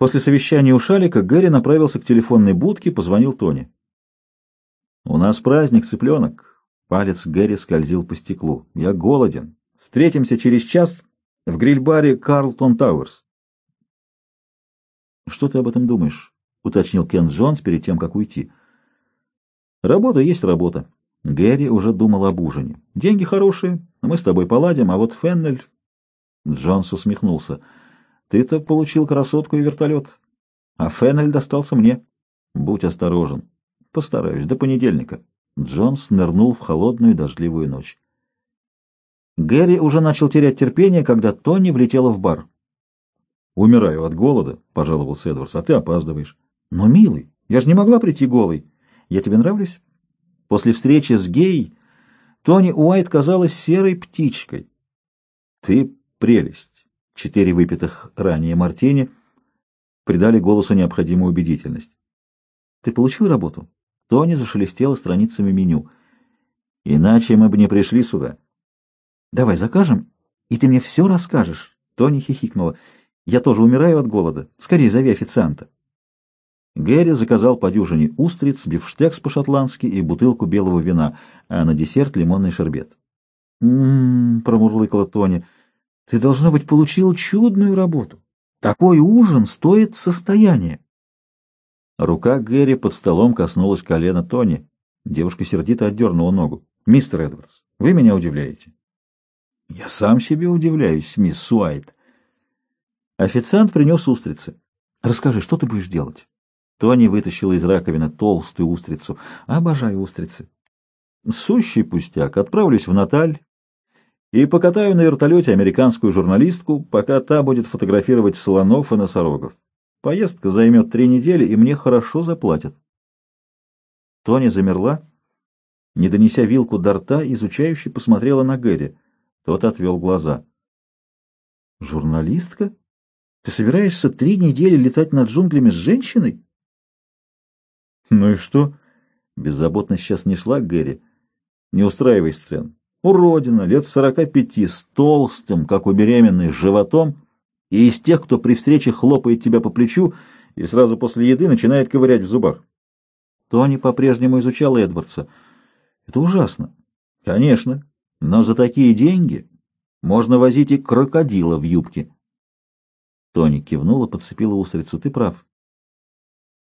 После совещания у Шалика Гэри направился к телефонной будке, позвонил Тони. «У нас праздник, цыпленок». Палец Гэри скользил по стеклу. «Я голоден. Встретимся через час в гриль-баре «Карлтон Тауэрс». «Что ты об этом думаешь?» — уточнил Кен Джонс перед тем, как уйти. «Работа есть работа». Гэри уже думал об ужине. «Деньги хорошие, мы с тобой поладим, а вот Феннель...» Джонс усмехнулся. «Ты-то получил красотку и вертолет, а Феннель достался мне. Будь осторожен. Постараюсь, до понедельника». Джонс нырнул в холодную дождливую ночь. Гэри уже начал терять терпение, когда Тони влетела в бар. «Умираю от голода», — пожаловался Эдвардс, — «а ты опаздываешь». «Но, милый, я же не могла прийти голой. Я тебе нравлюсь?» После встречи с Гей Тони Уайт казалась серой птичкой. «Ты прелесть!» Четыре выпитых ранее мартини придали голосу необходимую убедительность. «Ты получил работу?» Тони зашелестела страницами меню. «Иначе мы бы не пришли сюда». «Давай закажем, и ты мне все расскажешь», — Тони хихикнула. Я тоже умираю от голода. Скорее зови официанта. Гэри заказал по дюжине устриц, бифштекс по-шотландски и бутылку белого вина, а на десерт лимонный шербет. «М-м-м», промурлыкала Тони, — «ты, должно быть, получил чудную работу. Такой ужин стоит состояние». Рука Гэри под столом коснулась колена Тони. Девушка сердито отдернула ногу. «Мистер Эдвардс, вы меня удивляете». «Я сам себе удивляюсь, мисс Суайт». Официант принес устрицы. «Расскажи, что ты будешь делать?» Тони вытащила из раковины толстую устрицу. «Обожаю устрицы». «Сущий пустяк. Отправлюсь в Наталь и покатаю на вертолете американскую журналистку, пока та будет фотографировать слонов и носорогов. Поездка займет три недели, и мне хорошо заплатят». Тони замерла, не донеся вилку до рта, изучающе посмотрела на Гэри. Тот отвел глаза. «Журналистка?» Ты собираешься три недели летать над джунглями с женщиной? Ну и что? Беззаботно сейчас не шла Гэри. Не устраивай сцен. Уродина, лет сорока пяти, с толстым, как у беременной, животом, и из тех, кто при встрече хлопает тебя по плечу и сразу после еды начинает ковырять в зубах. Тони по-прежнему изучал Эдвардса. Это ужасно. Конечно, но за такие деньги можно возить и крокодила в юбке. Тони кивнула, подцепила устрицу. Ты прав.